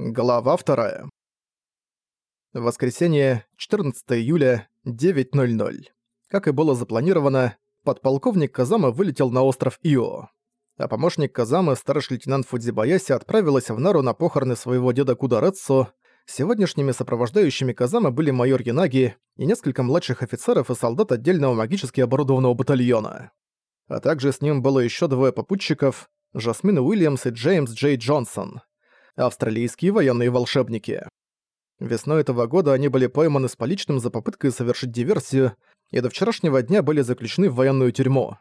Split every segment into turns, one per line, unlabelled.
Глава вторая. Воскресенье, 14 июля, 9.00. Как и было запланировано, подполковник Казама вылетел на остров Ио. А помощник Казамы, старший лейтенант Фудзибаяси, отправилась в Нару на похороны своего деда Кударецу. Сегодняшними сопровождающими Казамы были майор Янаги и несколько младших офицеров и солдат отдельного магически оборудованного батальона. А также с ним было еще двое попутчиков – Жасмин Уильямс и Джеймс Джей Джонсон – австралийские военные волшебники. Весной этого года они были пойманы с поличным за попыткой совершить диверсию и до вчерашнего дня были заключены в военную тюрьму.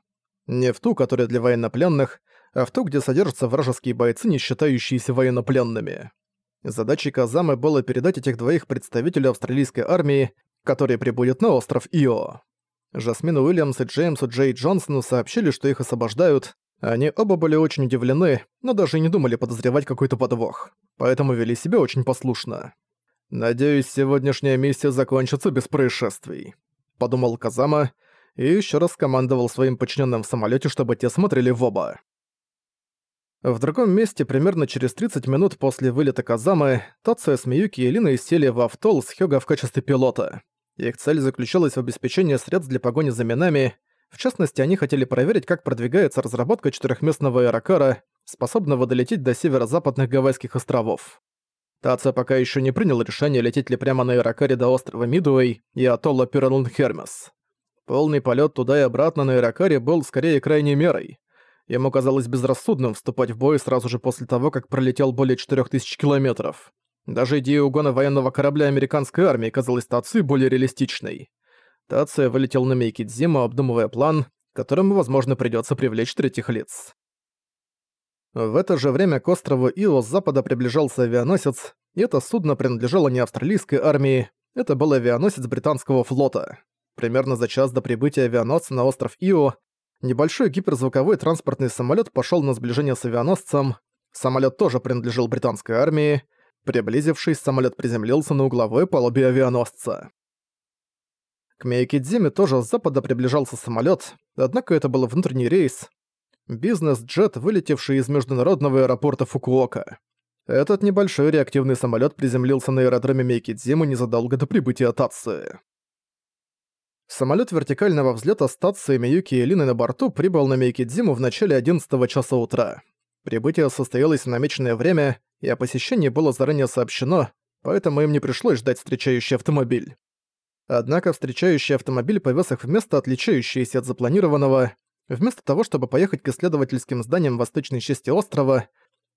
Не в ту, которая для военнопленных, а в ту, где содержатся вражеские бойцы, не считающиеся военнопленными. Задачей Казамы было передать этих двоих представителю австралийской армии, которые прибудут на остров Ио. Жасмин Уильямс и Джеймсу Джей Джонсону сообщили, что их освобождают, они оба были очень удивлены, но даже не думали подозревать какой-то подвох, поэтому вели себя очень послушно. «Надеюсь, сегодняшняя миссия закончится без происшествий», — подумал Казама и еще раз командовал своим подчиненным в самолете, чтобы те смотрели в оба. В другом месте, примерно через 30 минут после вылета Казамы, Тация с Миюки и Линой сели в автол с Хёга в качестве пилота. Их цель заключалась в обеспечении средств для погони за минами, в частности, они хотели проверить, как продвигается разработка четырехместного аэрокара, способного долететь до северо-западных Гавайских островов. Тация пока еще не принял решение, лететь ли прямо на аэрокаре до острова Мидуэй и атолла Пиралун-Хермес. Полный полет туда и обратно на аэрокаре был скорее крайней мерой. Ему казалось безрассудным вступать в бой сразу же после того, как пролетел более 4000 километров. Даже идея угона военного корабля американской армии казалась Тацию более реалистичной. Тация вылетел на Мейкидзиму, обдумывая план, которому, возможно, придётся привлечь третьих лиц. В это же время к острову Ио с запада приближался авианосец, и это судно принадлежало не австралийской армии, это был авианосец британского флота. Примерно за час до прибытия авианосца на остров Ио небольшой гиперзвуковой транспортный самолёт пошёл на сближение с авианосцем. Самолёт тоже принадлежал британской армии. Приблизившись, самолёт приземлился на угловой палубе авианосца. К Мейкидзиме тоже с запада приближался самолет, однако это был внутренний рейс. Бизнес-джет, вылетевший из международного аэропорта Фукуока. Этот небольшой реактивный самолет приземлился на аэродроме Мейкидзимы незадолго до прибытия Татсы. Самолет вертикального взлета с Татсой, Миюки и Линой на борту прибыл на Мейкидзиму в начале 11 часа утра. Прибытие состоялось в намеченное время, и о посещении было заранее сообщено, поэтому им не пришлось ждать встречающий автомобиль. Однако встречающий автомобиль повез их в место, отличающееся от запланированного. Вместо того, чтобы поехать к исследовательским зданиям восточной части острова,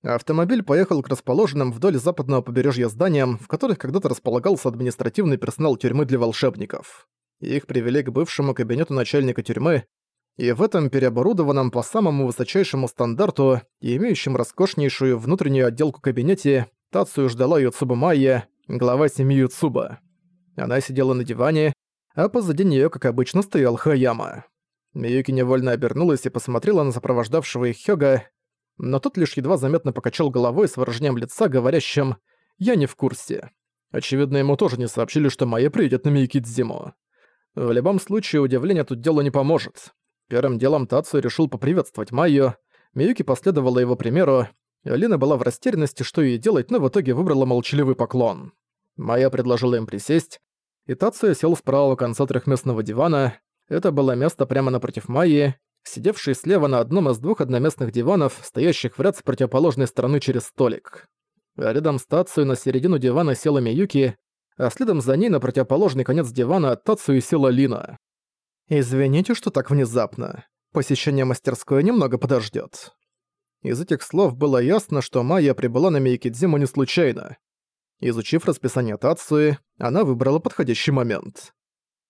автомобиль поехал к расположенным вдоль западного побережья зданиям, в которых когда-то располагался административный персонал тюрьмы для волшебников. Их привели к бывшему кабинету начальника тюрьмы, и в этом переоборудованном по самому высочайшему стандарту и имеющем роскошнейшую внутреннюю отделку кабинете Тацию ждала Юцуба Майя, глава семьи Юцуба. Она сидела на диване, а позади неё, как обычно, стоял Хаяма. Миюки невольно обернулась и посмотрела на сопровождавшего их Хёга, но тот лишь едва заметно покачал головой с выражением лица, говорящим «Я не в курсе». Очевидно, ему тоже не сообщили, что Майя приедет на Миюкидзиму. В любом случае, удивление тут делу не поможет. Первым делом Тацу решил поприветствовать Майю, Миюки последовала его примеру, Алина была в растерянности, что ей делать, но в итоге выбрала молчаливый поклон. Майя предложила им присесть, и Тация сел с правого конца трехместного дивана. Это было место прямо напротив Майи, сидевшей слева на одном из двух одноместных диванов, стоящих в ряд с противоположной стороны через столик. А рядом с Тацию на середину дивана села Миюки, а следом за ней на противоположный конец дивана Тацию села Лина. «Извините, что так внезапно. Посещение мастерской немного подождет. Из этих слов было ясно, что Майя прибыла на Мейкидзиму не случайно. Изучив расписание Тацуи, она выбрала подходящий момент.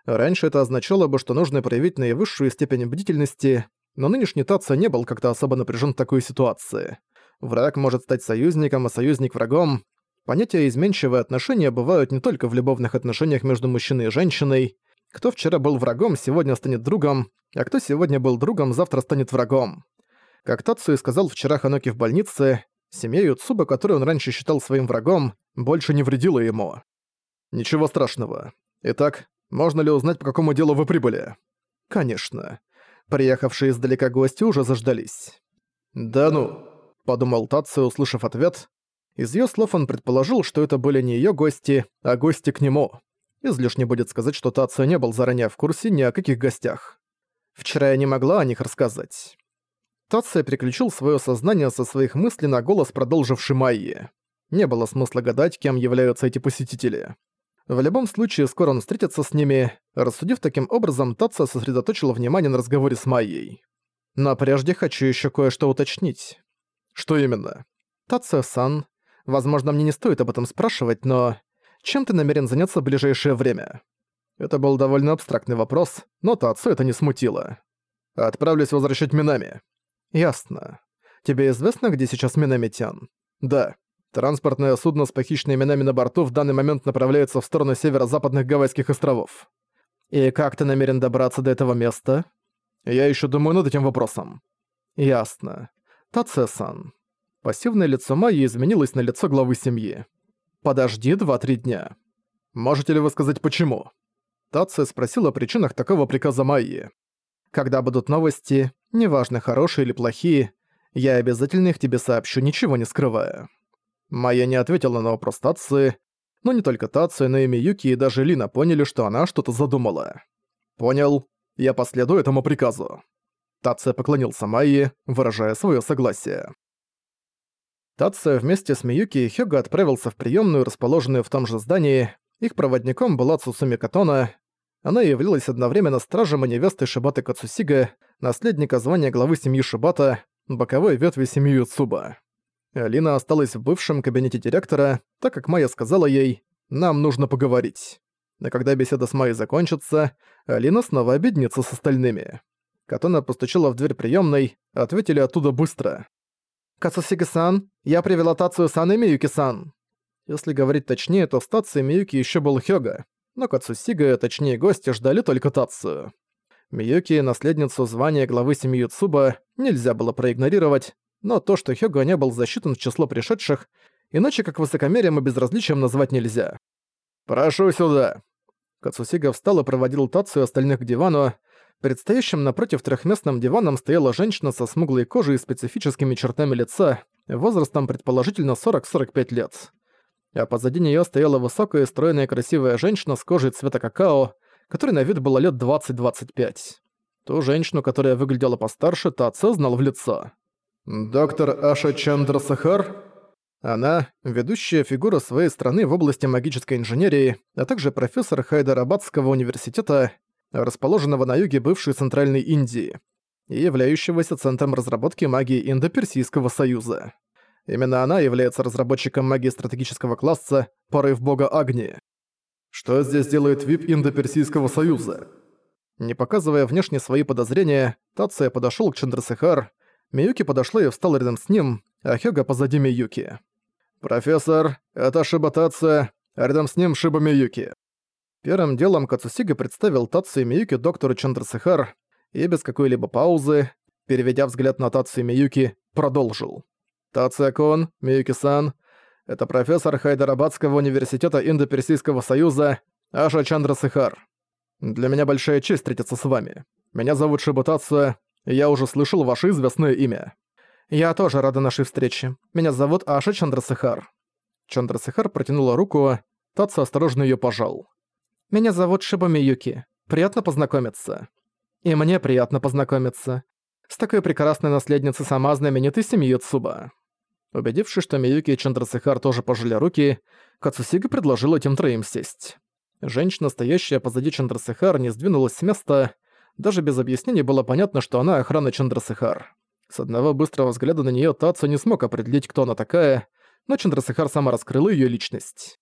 Раньше это означало бы, что нужно проявить наивысшую степень бдительности, но нынешний Тация не был как-то особо напряжен в такой ситуации. Враг может стать союзником, а союзник врагом. Понятия изменчивые отношения бывают не только в любовных отношениях между мужчиной и женщиной. Кто вчера был врагом, сегодня станет другом, а кто сегодня был другом, завтра станет врагом. Как Тацуи сказал вчера Ханоки в больнице, Семья Юцуба, которую он раньше считал своим врагом, больше не вредила ему. Ничего страшного. Итак, можно ли узнать, по какому делу вы прибыли? Конечно. Приехавшие издалека гости уже заждались. Да ну, подумал Татсо, услышав ответ. Из её слов он предположил, что это были не её гости, а гости к нему. Излишне будет сказать, что Тацио не был заранее в курсе ни о каких гостях. Вчера я не могла о них рассказать. Тация переключил своё сознание со своих мыслей на голос продолживший Майи. Не было смысла гадать, кем являются эти посетители. В любом случае, скоро он встретится с ними. Рассудив таким образом, Татца сосредоточил внимание на разговоре с Майей. Но прежде хочу ещё кое-что уточнить. Что именно? Татца-сан, возможно, мне не стоит об этом спрашивать, но... Чем ты намерен заняться в ближайшее время? Это был довольно абстрактный вопрос, но Татцу это не смутило. Отправлюсь возвращать Минами. Ясно. Тебе известно, где сейчас Минами-тян? Да. Транспортное судно с похищенными именами на борту в данный момент направляется в сторону северо-западных Гавайских островов. И как ты намерен добраться до этого места? Я еще думаю над этим вопросом. Ясно. Тацесан. Пассивное лицо Майи изменилось на лицо главы семьи. Подожди два-три дня. Можете ли вы сказать почему? Тация спросил о причинах такого приказа Майи. Когда будут новости, неважно хорошие или плохие, я обязательно их тебе сообщу, ничего не скрывая. Майя не ответила на вопрос Тации, но не только Тация, но и Миюки и даже Лина поняли, что она что-то задумала. «Понял. Я последую этому приказу». Тация поклонился Майе, выражая свое согласие. Тация вместе с Миюки и Хёга отправился в приемную, расположенную в том же здании. Их проводником была Цусуми Катона. Она являлась одновременно стражем и невестой Шибаты Кацусига, наследника звания главы семьи Шибата, боковой ветви семьи Юцуба. Алина осталась в бывшем кабинете директора, так как Майя сказала ей «нам нужно поговорить». Но когда беседа с Майей закончится, Алина снова объединится с остальными. Катона постучала в дверь приемной, ответили оттуда быстро. «Кацусига-сан, я привела Тацию-сан и Миюки-сан». Если говорить точнее, то в стации Миюки еще был Хёга, но Кацусига, точнее гости, ждали только Тацию. Миюки, наследницу звания главы семьи Цуба, нельзя было проигнорировать, но то, что Хёга не был засчитан в число пришедших, иначе как высокомерием и безразличием назвать нельзя. «Прошу сюда!» Кацусига встал и проводил Тацию остальных к дивану. Перед стоящим напротив трехместным диваном стояла женщина со смуглой кожей и специфическими чертами лица, возрастом предположительно 40-45 лет. А позади неё стояла высокая, стройная красивая женщина с кожей цвета какао, которой на вид было лет 20-25. Ту женщину, которая выглядела постарше, Таца знал в лицо. Доктор Аша Чандра Сахар? Она – ведущая фигура своей страны в области магической инженерии, а также профессор Хайдарабадского университета, расположенного на юге бывшей Центральной Индии, и являющегося центром разработки магии Индо-Персийского союза. Именно она является разработчиком магии стратегического класса «Порыв бога Агни». Что здесь делает ВИП Индо-Персийского союза? Не показывая внешне свои подозрения, Тация подошёл к Чандрасахар, Миюки подошла и встала рядом с ним, а Хёга позади Миюки. «Профессор, это Шиба Тация, а рядом с ним Шиба Миюки». Первым делом Кацусига представил Тацию и Миюки доктору Чандрасахар и без какой-либо паузы, переведя взгляд на Тацию и Миюки, продолжил. «Тация-кун, Миюки-сан, это профессор Хайдарабадского университета Индо-Персийского союза Аша Чандрасахар. Для меня большая честь встретиться с вами. Меня зовут Шиба Тация, я уже слышал ваше известное имя. Я тоже рада нашей встрече. Меня зовут Аша Чандрасахар. Чандрасахар протянула руку, Татсу осторожно её пожал. Меня зовут Шиба Миюки. Приятно познакомиться. И мне приятно познакомиться. С такой прекрасной наследницей сама знаменитой семьи Цуба. Убедившись, что Миюки и Чандрасахар тоже пожали руки, Кацусига предложил этим троим сесть. Женщина, стоящая позади Чандрасахар, не сдвинулась с места, даже без объяснений было понятно, что она охрана Чандрасахар. С одного быстрого взгляда на неё Тацу не смог определить, кто она такая, но Чандрасахар сама раскрыла её личность.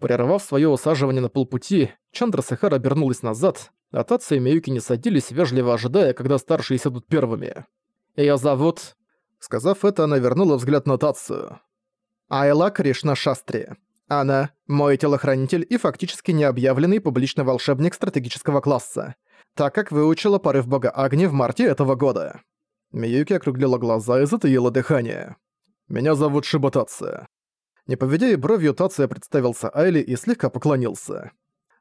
Прервав своё усаживание на полпути, Чандрасахар обернулась назад, а Тацу и Миюки не садились, вежливо ожидая, когда старшие сядут первыми. «Её зовут...» Сказав это, она вернула взгляд на Тацию. «Айла Кришна Шастри. Она – мой телохранитель и фактически необъявленный публичный волшебник стратегического класса так как выучила порыв бога Агни в марте этого года. Миюки округлила глаза и затаила дыхание. «Меня зовут Шиботация». Не поведя и бровью, Тация представился Айли и слегка поклонился.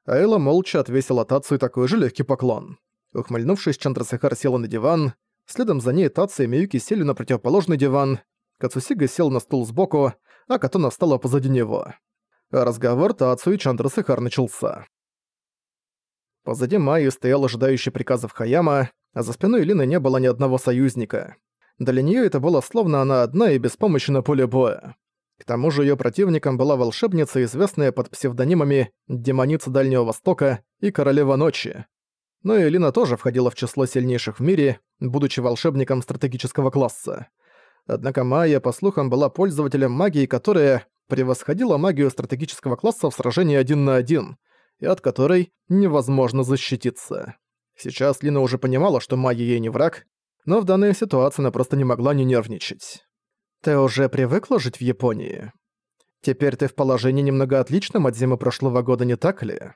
Айла молча отвесила Тацию такой же легкий поклон. Ухмыльнувшись, Чандрасахар села на диван, следом за ней Тация и Миюки сели на противоположный диван, Кацусига сел на стул сбоку, а Катона встала позади него. Разговор Тацу и Чандрасахар начался. Позади Майи стоял ожидающий приказов Хаяма, а за спиной Лины не было ни одного союзника. Для нее это было словно она одна и беспомощна на поле боя. К тому же ее противником была волшебница, известная под псевдонимами «Демоница Дальнего Востока» и «Королева Ночи». Но и Лина тоже входила в число сильнейших в мире, будучи волшебником стратегического класса. Однако Майя, по слухам, была пользователем магии, которая превосходила магию стратегического класса в сражении один на один, и от которой невозможно защититься. Сейчас Лина уже понимала, что магия ей не враг, но в данной ситуации она просто не могла не нервничать. «Ты уже привыкла жить в Японии? Теперь ты в положении немного отличном от зимы прошлого года, не так ли?»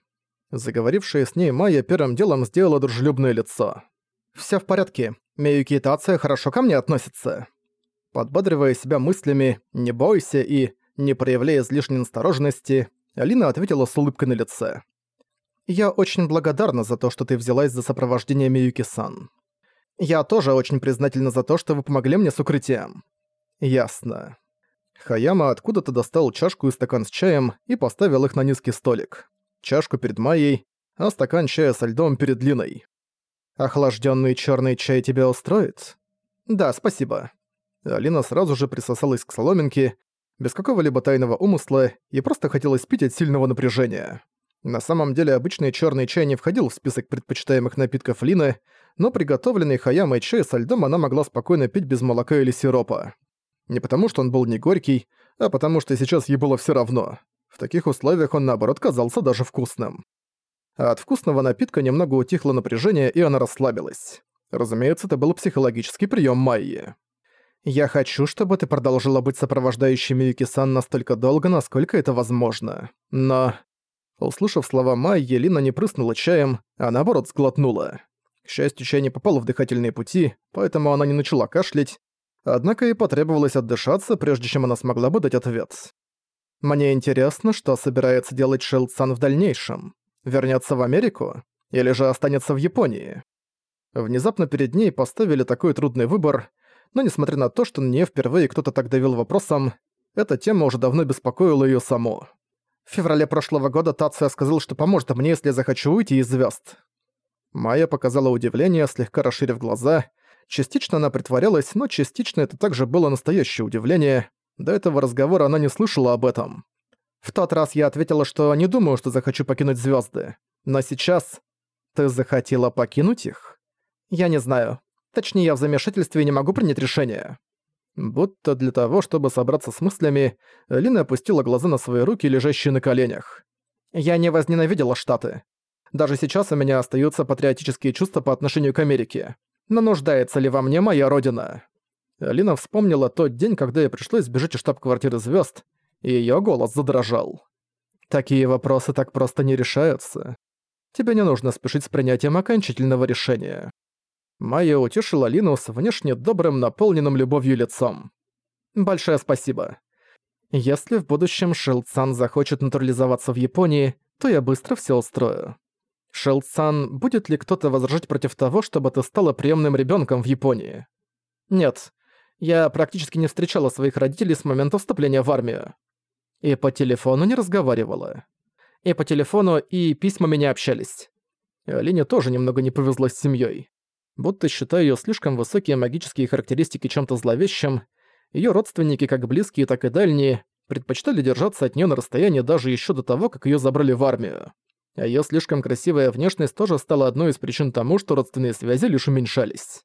Заговорившая с ней Майя первым делом сделала дружелюбное лицо. «Всё в порядке. Миюки и Тация хорошо ко мне относятся». Подбадривая себя мыслями «не бойся» и «не проявляя излишней осторожности», Алина ответила с улыбкой на лице. «Я очень благодарна за то, что ты взялась за сопровождение Миюки-сан. Я тоже очень признательна за то, что вы помогли мне с укрытием». «Ясно». Хаяма откуда-то достал чашку и стакан с чаем и поставил их на низкий столик чашку перед Майей, а стакан чая со льдом перед Линой. «Охлаждённый чёрный чай тебя устроит?» «Да, спасибо». Алина сразу же присосалась к соломинке, без какого-либо тайного умысла, и просто хотелось пить от сильного напряжения. На самом деле обычный чёрный чай не входил в список предпочитаемых напитков Лины, но приготовленный Хаямой чай со льдом она могла спокойно пить без молока или сиропа. Не потому, что он был не горький, а потому что сейчас ей было всё равно. В таких условиях он, наоборот, казался даже вкусным. А от вкусного напитка немного утихло напряжение, и она расслабилась. Разумеется, это был психологический прием Майи. «Я хочу, чтобы ты продолжила быть сопровождающей Миюки-сан настолько долго, насколько это возможно. Но...» Услышав слова Майи, Лина не прыснула чаем, а наоборот сглотнула. К счастью, чай не попал в дыхательные пути, поэтому она не начала кашлять, однако и потребовалось отдышаться, прежде чем она смогла бы дать ответ. Мне интересно, что собирается делать Шилдсан в дальнейшем. Вернется в Америку? Или же останется в Японии? Внезапно перед ней поставили такой трудный выбор, но несмотря на то, что на неё впервые кто-то так давил вопросом, эта тема уже давно беспокоила её саму. В феврале прошлого года Тация сказал, что поможет мне, если я захочу уйти из звёзд. Майя показала удивление, слегка расширив глаза. Частично она притворялась, но частично это также было настоящее удивление. До этого разговора она не слышала об этом. В тот раз я ответила, что не думаю, что захочу покинуть звезды. Но сейчас... Ты захотела покинуть их? Я не знаю. Точнее, я в замешательстве и не могу принять решение. Будто для того, чтобы собраться с мыслями, Лина опустила глаза на свои руки, лежащие на коленях. Я не возненавидела Штаты. Даже сейчас у меня остаются патриотические чувства по отношению к Америке. Но нуждается ли во мне моя родина? Алина вспомнила тот день, когда ей пришлось сбежать из штаб-квартиры звезд, и её голос задрожал. «Такие вопросы так просто не решаются. Тебе не нужно спешить с принятием окончательного решения». Майя утешила Лину с внешне добрым, наполненным любовью лицом. «Большое спасибо. Если в будущем Шилдсан захочет натурализоваться в Японии, то я быстро всё устрою. Шилдсан, будет ли кто-то возражать против того, чтобы ты стала приемным ребёнком в Японии?» «Нет, я практически не встречала своих родителей с момента вступления в армию. И по телефону не разговаривала. И по телефону, и письмами не общались. Алине тоже немного не повезло с семьей. Будто считая ее слишком высокие магические характеристики чем-то зловещим, ее родственники, как близкие, так и дальние, предпочитали держаться от нее на расстоянии даже еще до того, как ее забрали в армию. А ее слишком красивая внешность тоже стала одной из причин тому, что родственные связи лишь уменьшались.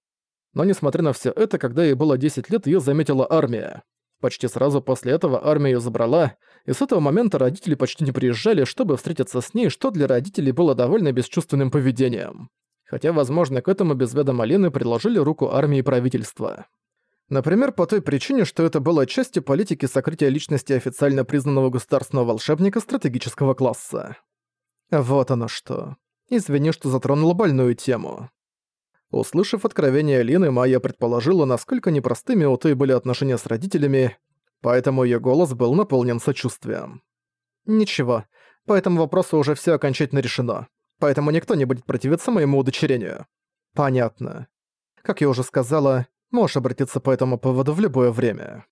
Но несмотря на все это, когда ей было 10 лет, ее заметила армия. Почти сразу после этого армия ее забрала, и с этого момента родители почти не приезжали, чтобы встретиться с ней, что для родителей было довольно бесчувственным поведением. Хотя, возможно, к этому без ведома Лены предложили руку армии и правительства. Например, по той причине, что это было частью политики сокрытия личности официально признанного государственного волшебника стратегического класса. Вот оно что. Извини, что затронула больную тему. Услышав откровение Лины, Майя предположила, насколько непростыми у той были отношения с родителями, поэтому её голос был наполнен сочувствием. «Ничего, по этому вопросу уже всё окончательно решено, поэтому никто не будет противиться моему удочерению». «Понятно. Как я уже сказала, можешь обратиться по этому поводу в любое время».